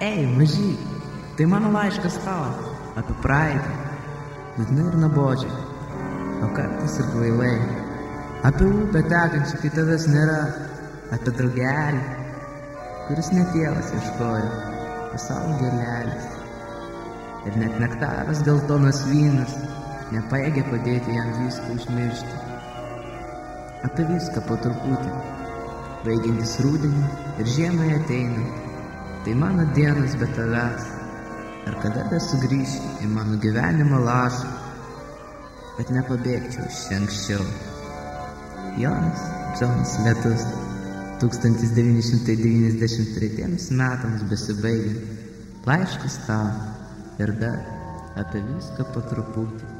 Ei, mažy, tai mano laiškas tau apie praeitį. Liūdnai ir nabodžiai, o kartais ir kvailai. Apie upę tekančią, kai tavęs nėra. Apie draugelį, kuris ne tėvas ieškojo, o savo gėlelis. Ir net nektaras geltonas vynas nepaėgė padėti jam viską užmiršti. Apie viską po truputį, baigiantis rūdienį ir žiemai ateinant. Tai mano dienos be tavęs. Ar kada dar sugrįši į mano gyvenimo lašą, kad nepabėgčiau iš čia anksčiau. Jonas Džonas Lietus 1993 metams besibaigiant laiškas tau ir dar apie viską po truputį.